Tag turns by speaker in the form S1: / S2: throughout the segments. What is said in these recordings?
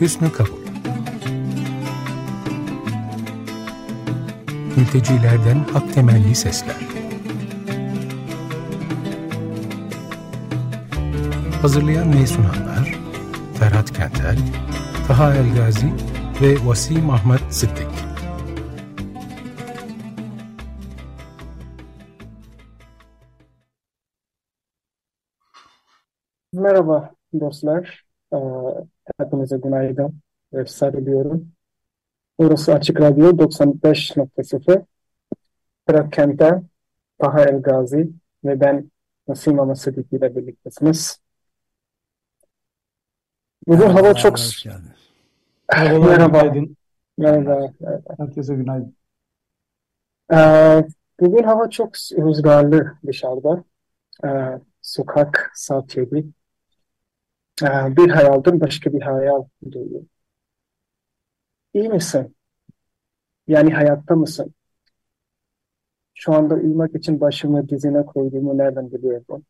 S1: Hüsnü kabul. Mültecilerden hak temelli sesler. Hazırlayan ve sunanlar Ferhat Kentel, Taha Elgazi ve Vasim Ahmet Sıddık.
S2: Merhaba dostlar. Hepinize günaydın ve sarılıyorum. Burası Açık Radyo 95.0. Fırat Kent'te Taha El Gazi ve ben Nasim Ama Sıddık ile birliktesiniz. Bugün hava çok...
S3: geldiniz.
S4: Merhabalar,
S2: Merhaba. Merhaba. merhaba.
S4: Herkese günaydın.
S2: Ee, bugün hava çok rüzgarlı dışarıda. Ee, sokak saat 7. Ee, bir hayalden başka bir hayal duyuyor. İyi misin? Yani hayatta mısın? Şu anda uyumak için başımı dizine koyduğumu nereden biliyordum?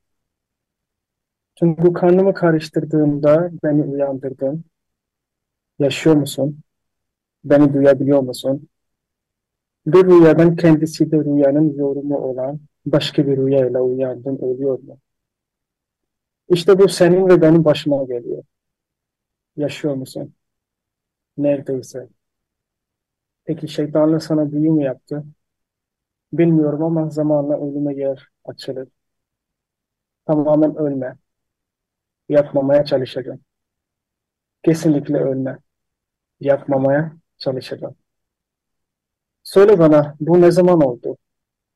S2: Çünkü karnımı karıştırdığımda beni uyandırdın. Yaşıyor musun? Beni duyabiliyor musun? Bir rüyadan kendisi de rüyanın yorumu olan başka bir rüyayla uyandın oluyor mu? İşte bu senin ve benim başıma geliyor. Yaşıyor musun? Neredeyse. Peki şeytanla sana büyü mü yaptı? Bilmiyorum ama zamanla ölüme yer açılır. Tamamen ölme. Yapmamaya çalışacağım. Kesinlikle ölme. Yapmamaya çalışacağım. Söyle bana bu ne zaman oldu?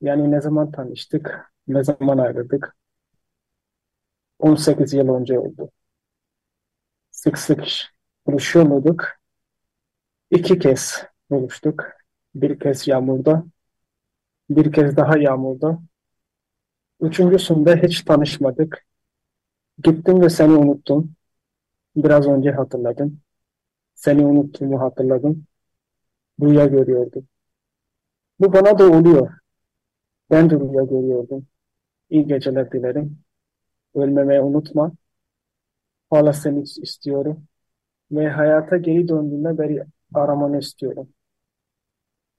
S2: Yani ne zaman tanıştık? Ne zaman ayrıldık? 18 yıl önce oldu. Sık sık buluşuyor muyduk? İki kez buluştuk. Bir kez yağmurda, bir kez daha yağmurda. Üçüncüsünde hiç tanışmadık. Gittim ve seni unuttum. Biraz önce hatırladım. Seni unuttuğumu hatırladım. Rüya görüyordum. Bu bana da oluyor. Ben de rüya görüyordum. İyi geceler dilerim. Ölmemeyi unutma. Hala seni istiyorum. Ve hayata geri döndüğümde beni aramanı istiyorum.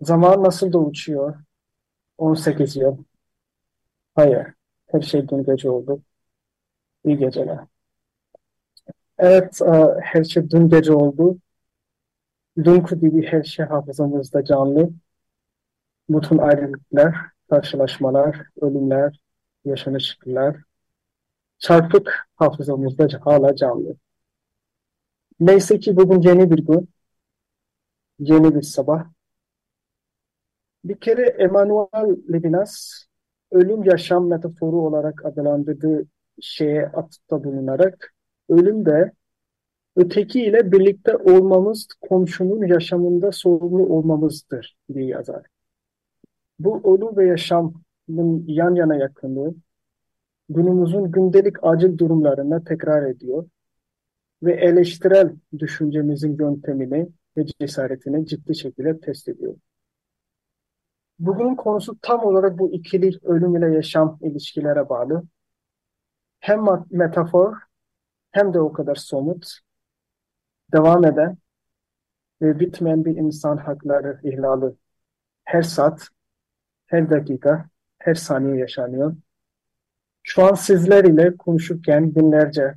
S2: Zaman nasıl da uçuyor. 18 yıl. Hayır. Her şey dün gece oldu. İyi geceler. Evet, e, her şey dün gece oldu. Dünkü gibi her şey hafızamızda canlı. Bütün ayrılıklar, karşılaşmalar, ölümler, yaşanışlar çarpık hafızamızda hala canlı. Neyse ki bugün yeni bir gün, yeni bir sabah. Bir kere Emmanuel Levinas ölüm yaşam metaforu olarak adlandırdığı şeye atıfta bulunarak ölüm de öteki ile birlikte olmamız komşunun yaşamında sorumlu olmamızdır diye yazar. Bu ölüm ve yaşamın yan yana yakınlığı günümüzün gündelik acil durumlarına tekrar ediyor ve eleştirel düşüncemizin yöntemini ve cesaretini ciddi şekilde test ediyor. Bugünün konusu tam olarak bu ikili ölüm ile yaşam ilişkilere bağlı. Hem metafor hem de o kadar somut, devam eden ve bitmeyen bir insan hakları ihlali her saat, her dakika, her saniye yaşanıyor. Şu an sizler ile konuşurken binlerce,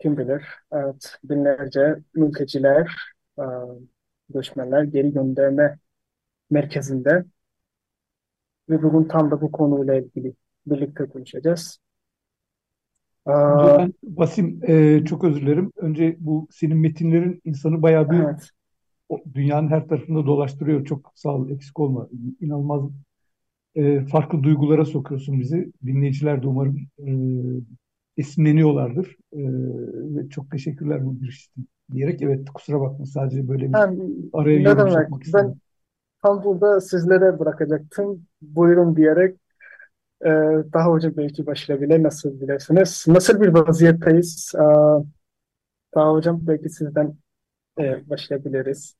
S2: kim bilir, evet, binlerce mülteciler, e, göçmenler geri gönderme merkezinde ve bugün tam da bu konuyla ilgili birlikte konuşacağız.
S4: Önce ben Basim e, çok özür dilerim. Önce bu senin metinlerin insanı bayağı bir
S2: Evet,
S4: dünyanın her tarafında dolaştırıyor. Çok sağ ol, eksik olma. İnanılmaz e, farklı duygulara sokuyorsun bizi. Dinleyiciler de umarım e, esinleniyorlardır. E, ve çok teşekkürler bu giriş için diyerek. Evet kusura bakma sadece böyle bir
S2: yani
S4: araya
S2: ne demek,
S4: sokmak
S2: ben tam burada sizlere bırakacaktım. Buyurun diyerek e, daha önce belki başlayabilir, nasıl bilirsiniz. Nasıl bir vaziyetteyiz? E, daha hocam belki sizden e, başlayabiliriz.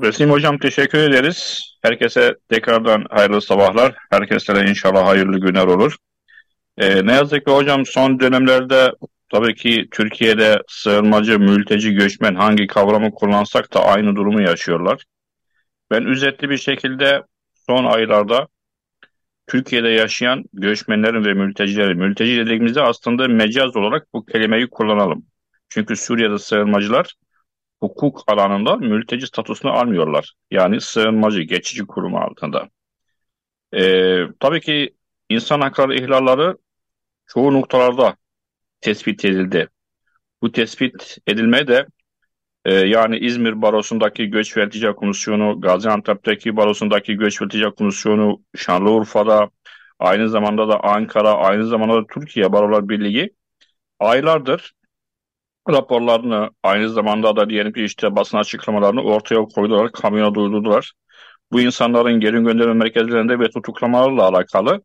S3: Vesim Hocam teşekkür ederiz. Herkese tekrardan hayırlı sabahlar. Herkese de inşallah hayırlı günler olur. Ee, ne yazık ki hocam son dönemlerde tabii ki Türkiye'de sığınmacı, mülteci, göçmen hangi kavramı kullansak da aynı durumu yaşıyorlar. Ben özetli bir şekilde son aylarda Türkiye'de yaşayan göçmenlerin ve mültecilerin, mülteci dediğimizde aslında mecaz olarak bu kelimeyi kullanalım. Çünkü Suriye'de sığınmacılar hukuk alanında mülteci statüsünü almıyorlar. Yani sığınmacı, geçici kurumu altında. Ee, tabii ki insan hakları ihlalleri çoğu noktalarda tespit edildi. Bu tespit edilme de e, yani İzmir Barosu'ndaki Göç ve İltica Komisyonu, Gaziantep'teki Barosu'ndaki Göç ve İltica Komisyonu, Şanlıurfa'da, aynı zamanda da Ankara, aynı zamanda da Türkiye Barolar Birliği aylardır raporlarını, aynı zamanda da diyelim ki işte basın açıklamalarını ortaya koydular, kamuya duyurdular. Bu insanların geri gönderme merkezlerinde ve tutuklamalarla alakalı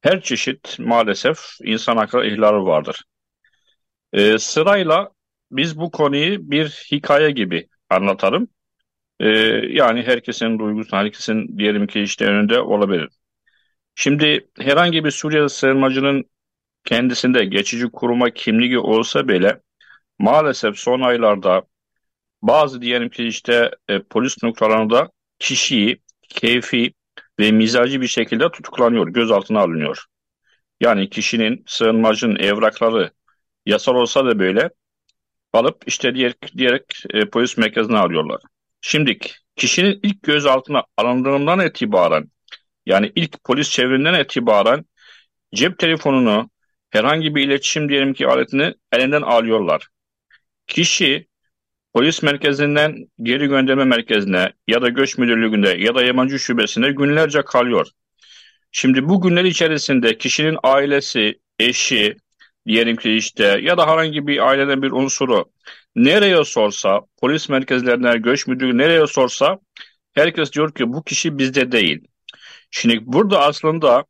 S3: her çeşit maalesef insan hakları ihlali vardır. Ee, sırayla biz bu konuyu bir hikaye gibi anlatalım. Ee, yani herkesin duygusu, herkesin diyelim ki işte önünde olabilir. Şimdi herhangi bir Suriyeli sığınmacının kendisinde geçici kuruma kimliği olsa bile maalesef son aylarda bazı diyelim ki işte e, polis noktalarında kişiyi keyfi ve mizacı bir şekilde tutuklanıyor, gözaltına alınıyor. Yani kişinin sığınmacının evrakları yasal olsa da böyle alıp işte diyerek, diyerek e, polis merkezine alıyorlar. Şimdi kişinin ilk gözaltına alındığından itibaren yani ilk polis çevrinden itibaren cep telefonunu herhangi bir iletişim diyelim ki aletini elinden alıyorlar. Kişi polis merkezinden geri gönderme merkezine ya da göç müdürlüğünde ya da yabancı şubesinde günlerce kalıyor. Şimdi bu günler içerisinde kişinin ailesi, eşi, diyelim ki işte ya da herhangi bir aileden bir unsuru nereye sorsa, polis merkezlerine, göç müdürlüğü nereye sorsa herkes diyor ki bu kişi bizde değil. Şimdi burada aslında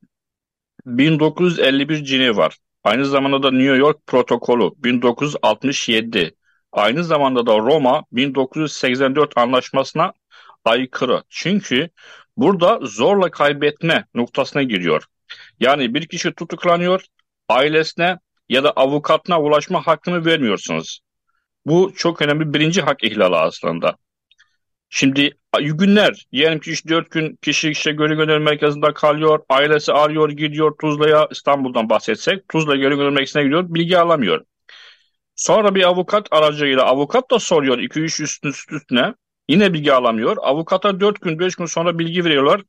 S3: 1951 cini var. Aynı zamanda da New York protokolü 1967. Aynı zamanda da Roma 1984 anlaşmasına aykırı. Çünkü burada zorla kaybetme noktasına giriyor. Yani bir kişi tutuklanıyor, ailesine ya da avukatına ulaşma hakkını vermiyorsunuz. Bu çok önemli birinci hak ihlali aslında. Şimdi günler, diyelim ki işte 4 gün kişi işte gölü gönderme merkezinde kalıyor, ailesi arıyor, gidiyor Tuzla'ya, İstanbul'dan bahsetsek, Tuzla gölü gönderme merkezine gidiyor, bilgi alamıyor. Sonra bir avukat aracıyla, avukat da soruyor 2-3 üstün üstüne, yine bilgi alamıyor. Avukata 4 gün, 5 gün sonra bilgi veriyorlar.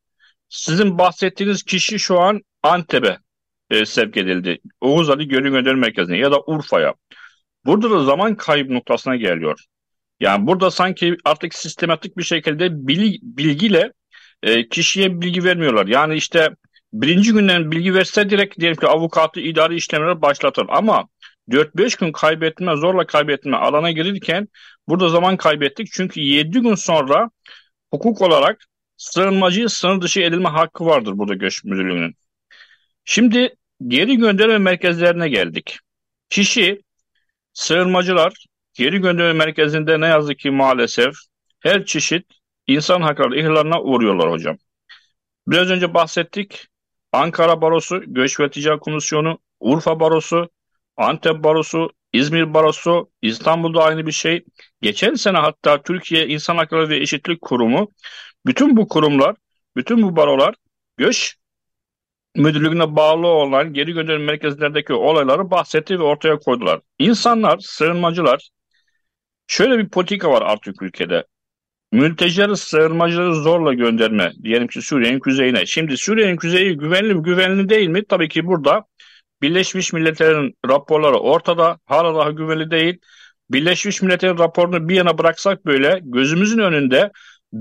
S3: Sizin bahsettiğiniz kişi şu an Antep'e e, sevk edildi. Oğuz Ali Gölü Gönderme Merkezi'ne ya da Urfa'ya. Burada da zaman kaybı noktasına geliyor. Yani burada sanki artık sistematik bir şekilde bilgi, bilgiyle e, kişiye bilgi vermiyorlar. Yani işte birinci günden bilgi verse direkt diyelim ki avukatı idari işlemleri başlatır. Ama 4-5 gün kaybetme, zorla kaybetme alana girirken burada zaman kaybettik. Çünkü 7 gün sonra hukuk olarak sığınmacıyı sınır dışı edilme hakkı vardır burada göç müdürlüğünün. Şimdi geri gönderme merkezlerine geldik. Kişi sığınmacılar geri gönderme merkezinde ne yazık ki maalesef her çeşit insan hakları ihlaline uğruyorlar hocam. Biraz önce bahsettik. Ankara Barosu, Göç ve Ticaret Komisyonu, Urfa Barosu, Antep Barosu, İzmir Barosu, İstanbul'da aynı bir şey. Geçen sene hatta Türkiye İnsan Hakları ve Eşitlik Kurumu, bütün bu kurumlar, bütün bu barolar göç müdürlüğüne bağlı olan geri gönderim merkezlerdeki olayları bahsetti ve ortaya koydular. İnsanlar, sığınmacılar, şöyle bir politika var artık ülkede. Mültecileri, sığınmacıları zorla gönderme. Diyelim ki Suriye'nin kuzeyine. Şimdi Suriye'nin kuzeyi güvenli mi, güvenli değil mi? Tabii ki burada Birleşmiş Milletler'in raporları ortada. Hala daha güvenli değil. Birleşmiş Milletler'in raporunu bir yana bıraksak böyle gözümüzün önünde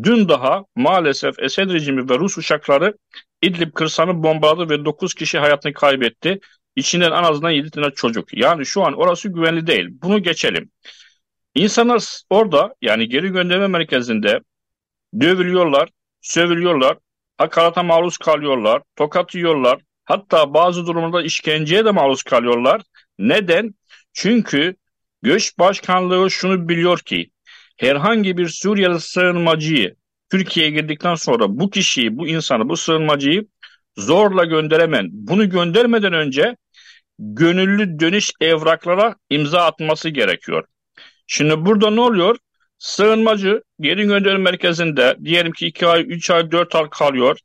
S3: dün daha maalesef Esed rejimi ve Rus uçakları İdlib kırsanı bombaladı ve 9 kişi hayatını kaybetti. İçinden en azından 7 tane çocuk. Yani şu an orası güvenli değil. Bunu geçelim. İnsanlar orada yani geri gönderme merkezinde dövülüyorlar, sövülüyorlar, hakarata maruz kalıyorlar, tokat yiyorlar. Hatta bazı durumlarda işkenceye de maruz kalıyorlar. Neden? Çünkü Göç Başkanlığı şunu biliyor ki herhangi bir Suriyeli sığınmacıyı Türkiye'ye girdikten sonra bu kişiyi, bu insanı, bu sığınmacıyı zorla gönderemem. Bunu göndermeden önce gönüllü dönüş evraklara imza atması gerekiyor. Şimdi burada ne oluyor? Sığınmacı geri gönderim merkezinde diyelim ki 2 ay, 3 ay, 4 ay kalıyor.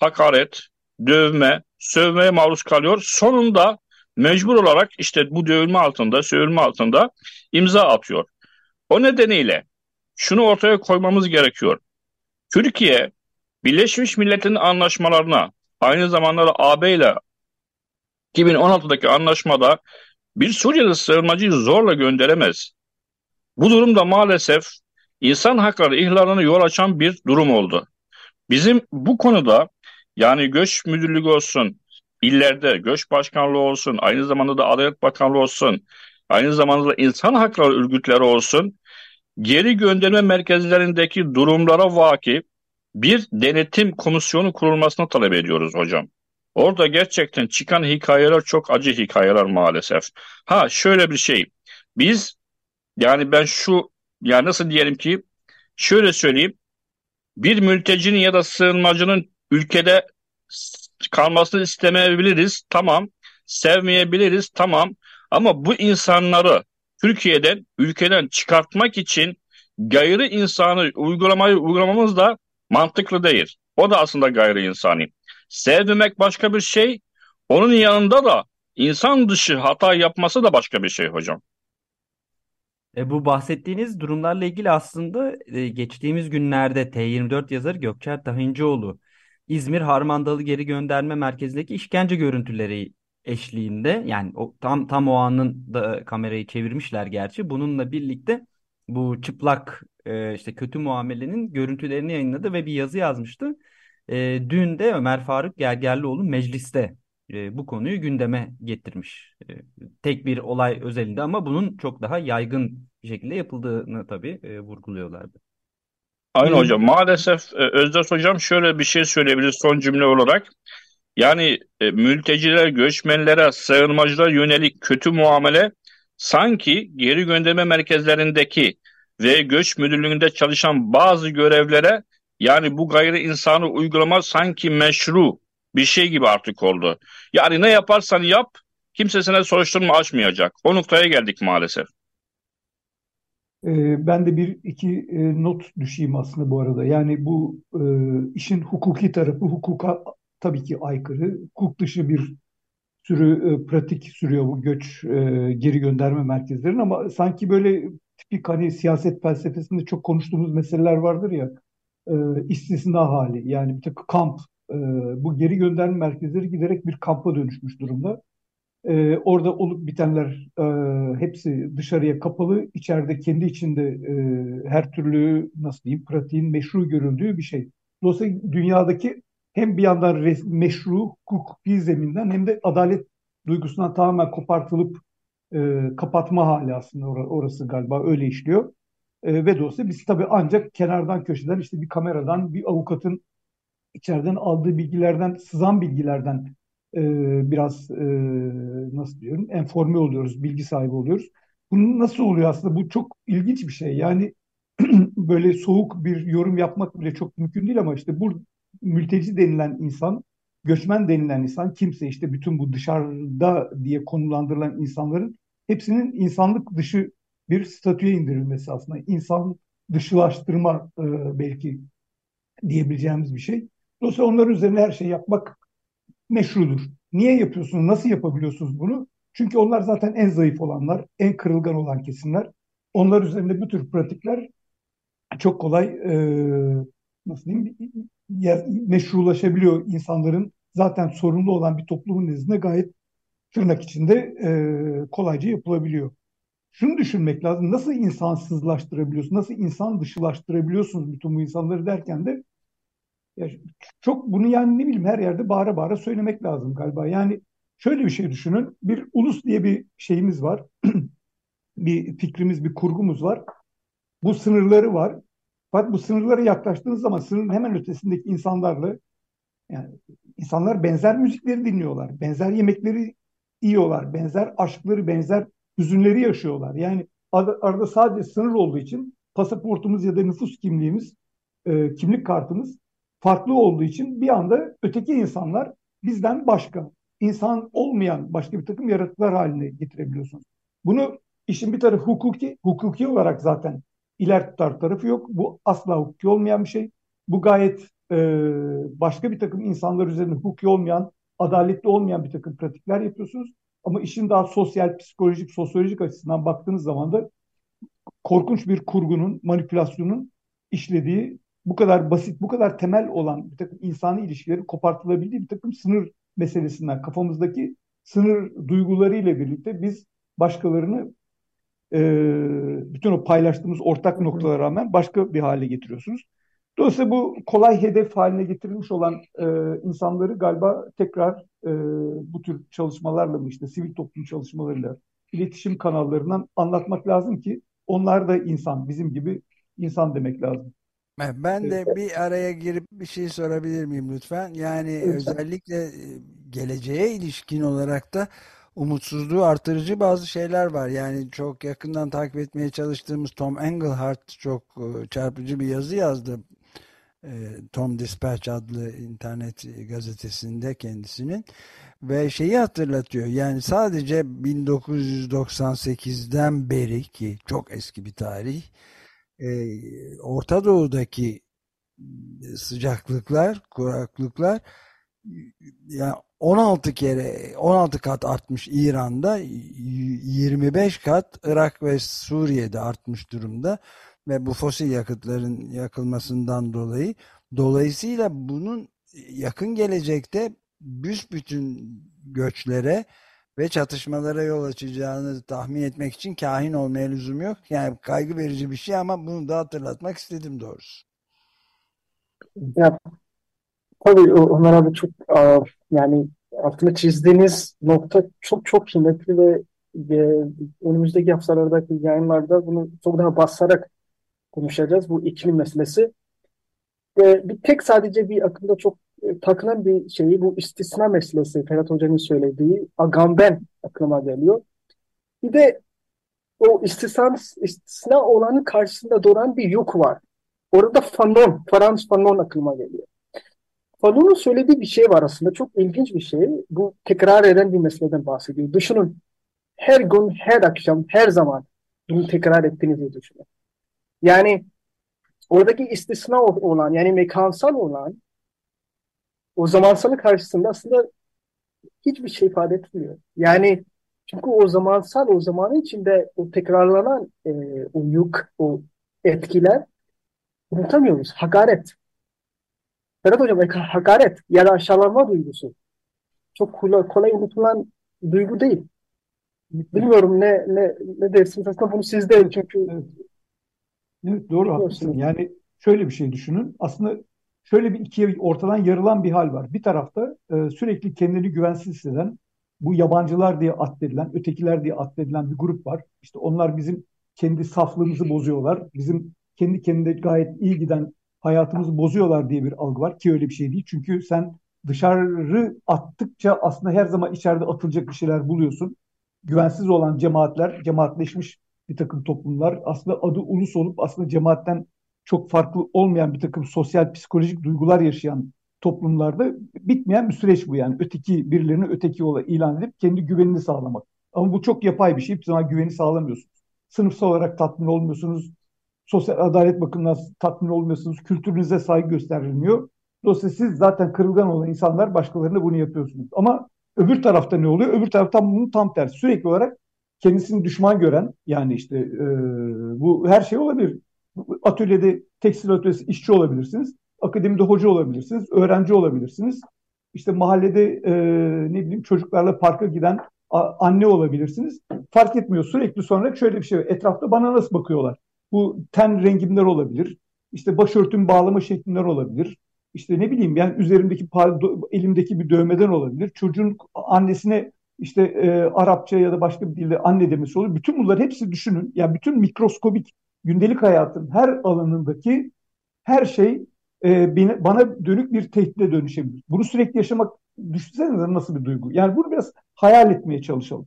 S3: Hakaret, dövme, sövmeye maruz kalıyor. Sonunda mecbur olarak işte bu dövülme altında, sövülme altında imza atıyor. O nedeniyle şunu ortaya koymamız gerekiyor. Türkiye Birleşmiş Milletler'in anlaşmalarına aynı zamanda da AB ile 2016'daki anlaşmada bir Suriyeli sığınmacıyı zorla gönderemez. Bu durumda maalesef insan hakları ihlalına yol açan bir durum oldu. Bizim bu konuda yani göç müdürlüğü olsun, illerde göç başkanlığı olsun, aynı zamanda da Adalet Bakanlığı olsun, aynı zamanda da insan hakları örgütleri olsun, geri gönderme merkezlerindeki durumlara vaki bir denetim komisyonu kurulmasını talep ediyoruz hocam. Orada gerçekten çıkan hikayeler çok acı hikayeler maalesef. Ha şöyle bir şey. Biz yani ben şu ya nasıl diyelim ki şöyle söyleyeyim. Bir mültecinin ya da sığınmacının ülkede kalmasını istemeyebiliriz. Tamam. Sevmeyebiliriz. Tamam. Ama bu insanları Türkiye'den, ülkeden çıkartmak için gayri insanı uygulamayı uygulamamız da mantıklı değil. O da aslında gayri insani. Sevmemek başka bir şey. Onun yanında da insan dışı hata yapması da başka bir şey hocam.
S5: E, bu bahsettiğiniz durumlarla ilgili aslında e, geçtiğimiz günlerde T24 yazarı Gökçer Tahincioğlu İzmir Harmandalı Geri Gönderme Merkezi'ndeki işkence görüntüleri eşliğinde yani o, tam tam o anın da kamerayı çevirmişler gerçi. Bununla birlikte bu çıplak e, işte kötü muamelenin görüntülerini yayınladı ve bir yazı yazmıştı. E, dün de Ömer Faruk Gergerlioğlu mecliste e, bu konuyu gündeme getirmiş. E, tek bir olay özelinde ama bunun çok daha yaygın bir şekilde yapıldığını tabii e, vurguluyorlardı.
S3: Aynen hocam. Maalesef e, Özdeş hocam şöyle bir şey söyleyebiliriz son cümle olarak. Yani e, mülteciler, göçmenlere, sığınmacılara yönelik kötü muamele sanki geri gönderme merkezlerindeki ve göç müdürlüğünde çalışan bazı görevlere yani bu gayri insanı uygulama sanki meşru bir şey gibi artık oldu. Yani ne yaparsan yap kimsesine soruşturma açmayacak. O noktaya geldik maalesef.
S4: Ee, ben de bir iki e, not düşeyim aslında bu arada. Yani bu e, işin hukuki tarafı hukuka tabii ki aykırı. Hukuk dışı bir sürü e, pratik sürüyor bu göç geri gönderme merkezlerinin ama sanki böyle tipik hani siyaset felsefesinde çok konuştuğumuz meseleler vardır ya istisna hali yani bir tek kamp bu geri gönderme merkezleri giderek bir kampa dönüşmüş durumda. E, orada olup bitenler e, hepsi dışarıya kapalı, içeride kendi içinde e, her türlü nasıl diyeyim pratiğin meşru görüldüğü bir şey. Dolayısıyla dünyadaki hem bir yandan res, meşru hukuki zeminden hem de adalet duygusundan tamamen kopartılıp e, kapatma hali aslında or orası galiba öyle işliyor. E, ve dolayısıyla biz tabii ancak kenardan köşeden işte bir kameradan bir avukatın içeriden aldığı bilgilerden sızan bilgilerden e, biraz e, nasıl diyorum enforme oluyoruz, bilgi sahibi oluyoruz. Bunun nasıl oluyor aslında? Bu çok ilginç bir şey. Yani böyle soğuk bir yorum yapmak bile çok mümkün değil ama işte bu mülteci denilen insan, göçmen denilen insan kimse işte bütün bu dışarıda diye konulandırılan insanların hepsinin insanlık dışı bir statüye indirilmesi aslında. İnsan dışılaştırma e, belki diyebileceğimiz bir şey. Dolayısıyla onların üzerine her şey yapmak meşrudur. Niye yapıyorsunuz? Nasıl yapabiliyorsunuz bunu? Çünkü onlar zaten en zayıf olanlar, en kırılgan olan kesimler. Onlar üzerinde bu tür pratikler çok kolay e, nasıl diyeyim meşrulaşabiliyor insanların zaten sorumlu olan bir toplumun nezdinde gayet tırnak içinde e, kolayca yapılabiliyor. Şunu düşünmek lazım. Nasıl insansızlaştırabiliyorsunuz? Nasıl insan dışılaştırabiliyorsunuz bütün bu insanları derken de ya çok bunu yani ne bileyim her yerde bağıra bağıra söylemek lazım galiba. Yani şöyle bir şey düşünün. Bir ulus diye bir şeyimiz var. bir fikrimiz, bir kurgumuz var. Bu sınırları var. Fakat bu sınırlara yaklaştığınız zaman sınırın hemen ötesindeki insanlarla yani insanlar benzer müzikleri dinliyorlar. Benzer yemekleri yiyorlar. Benzer aşkları, benzer hüzünleri yaşıyorlar. Yani arada sadece sınır olduğu için pasaportumuz ya da nüfus kimliğimiz, e, kimlik kartımız farklı olduğu için bir anda öteki insanlar bizden başka. insan olmayan başka bir takım yaratıklar haline getirebiliyorsunuz. Bunu işin bir tarafı hukuki, hukuki olarak zaten iler tutar tarafı yok. Bu asla hukuki olmayan bir şey. Bu gayet e, başka bir takım insanlar üzerinde hukuki olmayan, adaletli olmayan bir takım pratikler yapıyorsunuz. Ama işin daha sosyal, psikolojik, sosyolojik açısından baktığınız zaman da korkunç bir kurgunun, manipülasyonun işlediği bu kadar basit, bu kadar temel olan bir takım insani ilişkileri kopartılabildiği bir takım sınır meselesinden kafamızdaki sınır duygularıyla birlikte biz başkalarını e, bütün o paylaştığımız ortak noktalara rağmen başka bir hale getiriyorsunuz. Dolayısıyla bu kolay hedef haline getirilmiş olan e, insanları galiba tekrar e, bu tür çalışmalarla mı işte sivil toplum çalışmalarıyla iletişim kanallarından anlatmak lazım ki onlar da insan, bizim gibi insan demek lazım.
S6: Ben de bir araya girip bir şey sorabilir miyim lütfen? Yani lütfen. özellikle geleceğe ilişkin olarak da umutsuzluğu artırıcı bazı şeyler var. Yani çok yakından takip etmeye çalıştığımız Tom Engelhardt çok çarpıcı bir yazı yazdı. Tom Dispatch adlı internet gazetesinde kendisinin ve şeyi hatırlatıyor. Yani sadece 1998'den beri ki çok eski bir tarih Orta Doğu'daki sıcaklıklar, kuraklıklar yani 16 kere 16 kat artmış İran'da 25 kat Irak ve Suriye'de artmış durumda ve bu fosil yakıtların yakılmasından dolayı. Dolayısıyla bunun yakın gelecekte büsbütün göçlere ve çatışmalara yol açacağını tahmin etmek için kahin olmaya lüzum yok. Yani kaygı verici bir şey ama bunu da hatırlatmak istedim doğrusu.
S2: Ya tabii Ömer abi çok yani altını çizdiğiniz nokta çok çok kıymetli ve, ve önümüzdeki haftalardaki yayınlarda bunu çok daha basarak konuşacağız. Bu iklim meselesi. Ve bir tek sadece bir akımda çok e, takılan bir şeyi bu istisna meselesi Ferhat Hoca'nın söylediği agamben aklıma geliyor. Bir de o istisna, istisna olanın karşısında duran bir yok var. Orada Fanon, Frans Fanon aklıma geliyor. Fanon'un söylediği bir şey var aslında. Çok ilginç bir şey. Bu tekrar eden bir meseleden bahsediyor. Düşünün. Her gün, her akşam, her zaman bunu tekrar ettiğinizi düşünün. Yani oradaki istisna olan yani mekansal olan o zamansal karşısında aslında hiçbir şey ifade etmiyor. Yani çünkü o zamansal o zamanın içinde o tekrarlanan e, o yük, o etkiler unutamıyoruz. Hakaret. Ferhat Hocam hakaret ya da aşağılanma duygusu. Çok kolay, kolay unutulan duygu değil. Bilmiyorum ne ne ne dersiniz aslında bunu siz de çünkü
S4: evet. evet doğru haklısın. Yani şöyle bir şey düşünün. Aslında şöyle bir ikiye ortadan yarılan bir hal var. Bir tarafta e, sürekli kendini güvensiz hisseden, bu yabancılar diye addedilen, ötekiler diye addedilen bir grup var. İşte onlar bizim kendi saflığımızı bozuyorlar. Bizim kendi kendine gayet iyi giden hayatımızı bozuyorlar diye bir algı var ki öyle bir şey değil. Çünkü sen dışarı attıkça aslında her zaman içeride atılacak bir şeyler buluyorsun. Güvensiz olan cemaatler, cemaatleşmiş bir takım toplumlar aslında adı ulus olup aslında cemaatten çok farklı olmayan bir takım sosyal psikolojik duygular yaşayan toplumlarda bitmeyen bir süreç bu yani. Öteki birilerini öteki yola ilan edip kendi güvenini sağlamak. Ama bu çok yapay bir şey. Hiçbir zaman güveni sağlamıyorsunuz. Sınıfsal olarak tatmin olmuyorsunuz. Sosyal adalet bakımından tatmin olmuyorsunuz. Kültürünüze saygı gösterilmiyor. Dolayısıyla siz zaten kırılgan olan insanlar başkalarına bunu yapıyorsunuz. Ama öbür tarafta ne oluyor? Öbür tarafta bunun tam tersi. Sürekli olarak kendisini düşman gören yani işte e, bu her şey olabilir atölyede tekstil atölyesi işçi olabilirsiniz. Akademide hoca olabilirsiniz. Öğrenci olabilirsiniz. İşte mahallede e, ne bileyim çocuklarla parka giden anne olabilirsiniz. Fark etmiyor. Sürekli sonra şöyle bir şey. Etrafta bana nasıl bakıyorlar? Bu ten rengimler olabilir. İşte başörtüm bağlama şeklimler olabilir. İşte ne bileyim yani üzerimdeki elimdeki bir dövmeden olabilir. Çocuğun annesine işte e, Arapça ya da başka bir dilde anne demesi olur. Bütün bunları hepsi düşünün. Yani bütün mikroskobik gündelik hayatın her alanındaki her şey e, beni, bana dönük bir tehdide dönüşebilir. Bunu sürekli yaşamak düşünsenize nasıl bir duygu. Yani bunu biraz hayal etmeye çalışalım.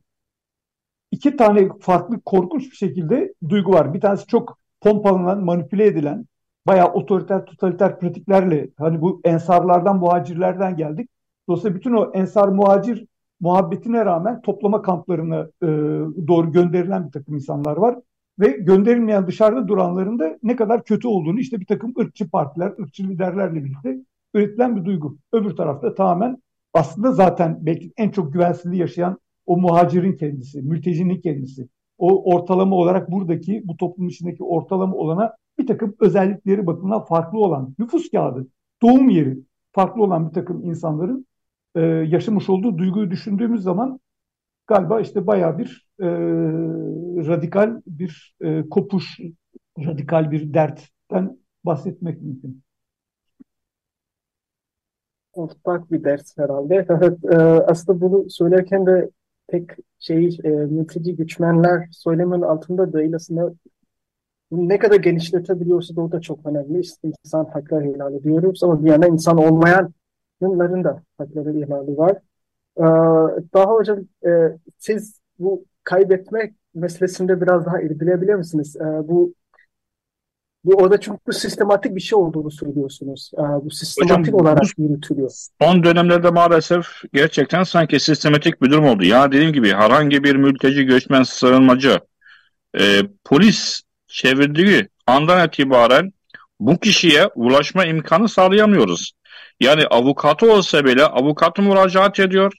S4: İki tane farklı korkunç bir şekilde duygu var. Bir tanesi çok pompalanan, manipüle edilen, bayağı otoriter, totaliter pratiklerle hani bu ensarlardan, muhacirlerden geldik. Dolayısıyla bütün o ensar muhacir muhabbetine rağmen toplama kamplarına e, doğru gönderilen bir takım insanlar var. Ve gönderilmeyen dışarıda duranların da ne kadar kötü olduğunu işte bir takım ırkçı partiler, ırkçı liderlerle birlikte üretilen bir duygu. Öbür tarafta tamamen aslında zaten belki en çok güvensizliği yaşayan o muhacirin kendisi, mültecinin kendisi. O ortalama olarak buradaki bu toplum içindeki ortalama olana bir takım özellikleri bakımından farklı olan nüfus kağıdı, doğum yeri farklı olan bir takım insanların e, yaşamış olduğu duyguyu düşündüğümüz zaman galiba işte bayağı bir e, radikal bir e, kopuş, radikal bir dertten bahsetmek mümkün.
S2: Ortak bir ders herhalde. E, aslında bunu söylerken de tek şey e, mülteci göçmenler söylemenin altında değil aslında ne kadar genişletebiliyorsa da o da çok önemli. İşte insan hakları ihlal ediyoruz ama bir yana insan olmayanların da hakları ihlali var. Ee, daha hocam e, siz bu kaybetme meselesinde biraz daha irdileyebilir misiniz? Ee, bu bu orada çünkü sistematik bir şey olduğunu söylüyorsunuz. Ee, bu sistematik
S3: Hocam,
S2: olarak yürütülüyor.
S3: Son dönemlerde maalesef gerçekten sanki sistematik bir durum oldu. Ya dediğim gibi herhangi bir mülteci, göçmen, sığınmacı e, polis çevirdiği andan itibaren bu kişiye ulaşma imkanı sağlayamıyoruz. Yani avukatı olsa bile avukatı müracaat ediyor.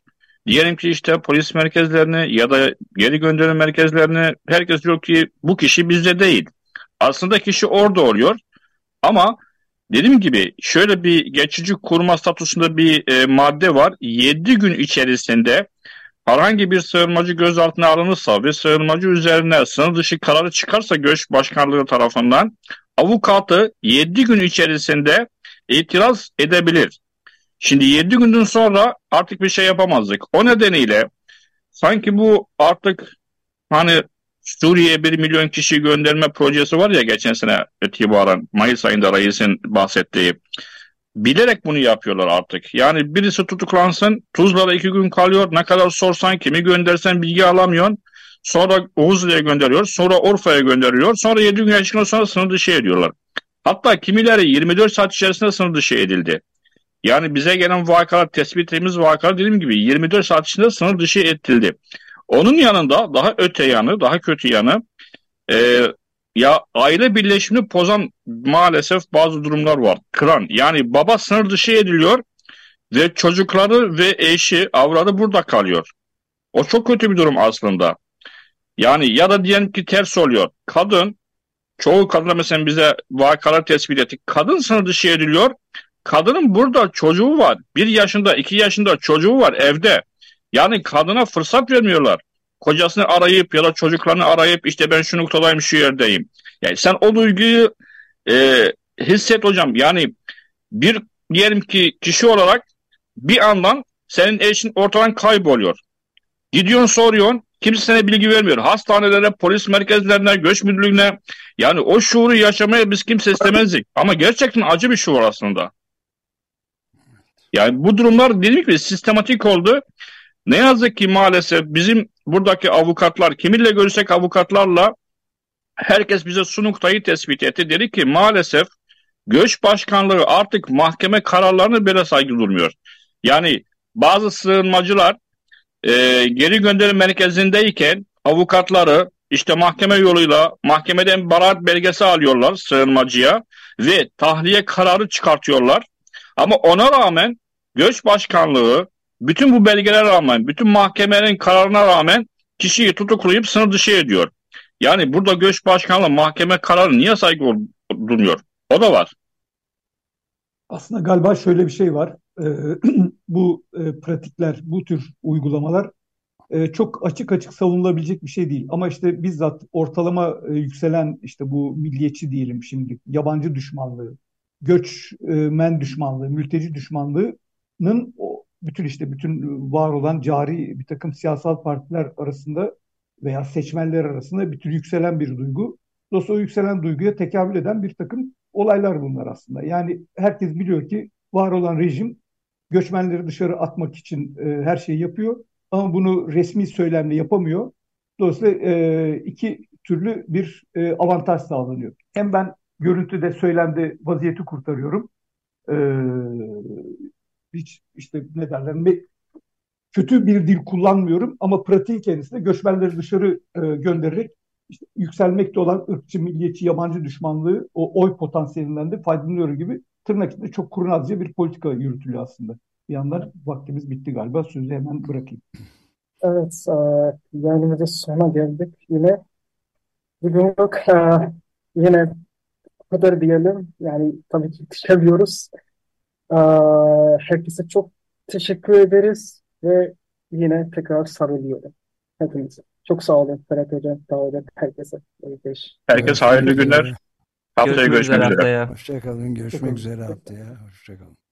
S3: Diyelim ki işte polis merkezlerini ya da geri gönderim merkezlerini herkes diyor ki bu kişi bizde değil. Aslında kişi orada oluyor ama dediğim gibi şöyle bir geçici koruma statüsünde bir e, madde var. 7 gün içerisinde herhangi bir sığınmacı gözaltına alınırsa ve sığınmacı üzerine sınır dışı kararı çıkarsa göç başkanlığı tarafından avukatı 7 gün içerisinde itiraz edebilir. Şimdi 7 günden sonra artık bir şey yapamazdık. O nedeniyle sanki bu artık hani Suriye'ye 1 milyon kişi gönderme projesi var ya geçen sene itibaren Mayıs ayında reisin bahsettiği. Bilerek bunu yapıyorlar artık. Yani birisi tutuklansın, Tuzla'da iki gün kalıyor. Ne kadar sorsan, kimi göndersen bilgi alamıyorsun. Sonra Oğuzlu'ya gönderiyor, sonra Urfa'ya gönderiyor. Sonra 7 gün geçtikten sonra sınır dışı ediyorlar. Hatta kimileri 24 saat içerisinde sınır dışı edildi. Yani bize gelen vakalar, tespit ettiğimiz vakalar dediğim gibi 24 saat içinde sınır dışı edildi. Onun yanında daha öte yanı, daha kötü yanı e, ya aile birleşimini bozan maalesef bazı durumlar var. Kıran yani baba sınır dışı ediliyor ve çocukları ve eşi, avradı burada kalıyor. O çok kötü bir durum aslında. Yani ya da diyelim ki ters oluyor. Kadın, çoğu kadına mesela bize vakalar tespit ettik. Kadın sınır dışı ediliyor. Kadının burada çocuğu var. Bir yaşında, iki yaşında çocuğu var evde. Yani kadına fırsat vermiyorlar. Kocasını arayıp ya da çocuklarını arayıp işte ben şu noktadayım şu yerdeyim. Yani sen o duyguyu e, hisset hocam. Yani bir diyelim ki kişi olarak bir andan senin eşin ortadan kayboluyor. Gidiyorsun soruyorsun kimse sana bilgi vermiyor. Hastanelere, polis merkezlerine, göç müdürlüğüne yani o şuuru yaşamaya biz kimse istemezdik. Ama gerçekten acı bir şuur aslında. Yani bu durumlar dediğim gibi sistematik oldu. Ne yazık ki maalesef bizim buradaki avukatlar, kiminle görüşsek avukatlarla herkes bize su noktayı tespit etti. Dedi ki maalesef göç başkanlığı artık mahkeme kararlarını bile saygı durmuyor. Yani bazı sığınmacılar e, geri gönderim merkezindeyken avukatları işte mahkeme yoluyla mahkemeden beraat belgesi alıyorlar sığınmacıya ve tahliye kararı çıkartıyorlar. Ama ona rağmen göç başkanlığı bütün bu belgelere rağmen, bütün mahkemenin kararına rağmen kişiyi tutuklayıp sınır dışı ediyor. Yani burada göç başkanlığı mahkeme kararı niye saygı durmuyor? O da var.
S4: Aslında galiba şöyle bir şey var. Ee, bu e, pratikler, bu tür uygulamalar e, çok açık açık savunulabilecek bir şey değil. Ama işte bizzat ortalama e, yükselen işte bu milliyetçi diyelim şimdi yabancı düşmanlığı, göçmen düşmanlığı, mülteci düşmanlığının bütün işte bütün var olan cari bir takım siyasal partiler arasında veya seçmenler arasında bir tür yükselen bir duygu. Dolayısıyla o yükselen duyguya tekabül eden bir takım olaylar bunlar aslında. Yani herkes biliyor ki var olan rejim göçmenleri dışarı atmak için e, her şeyi yapıyor. Ama bunu resmi söylemle yapamıyor. Dolayısıyla e, iki türlü bir e, avantaj sağlanıyor. Hem ben görüntüde söylemde vaziyeti kurtarıyorum. E, hiç işte ne derler me kötü bir dil kullanmıyorum ama pratiğin kendisinde göçmenleri dışarı e, göndererek işte yükselmekte olan ırkçı, milliyetçi, yabancı düşmanlığı o oy potansiyelinden de faydalanıyor gibi tırnak içinde çok kurnazca bir politika yürütülüyor aslında. Bir yandan vaktimiz bitti galiba. Sözü hemen bırakayım.
S2: Evet, e, yayınımızın sonuna geldik yine. Bugünlük e, yine kadar diyelim. Yani tabii ki yetişemiyoruz. Herkese çok teşekkür ederiz ve yine tekrar sarılıyorum hepinize. Çok sağ olun Ferhat Hocam, Hocam, herkese. Özdeş.
S3: Herkese hayırlı günler. Haftaya
S5: Görüşmek üzere
S3: görüşmek üzere.
S5: haftaya.
S6: Hoşçakalın. Görüşmek üzere haftaya. Hoşçakalın.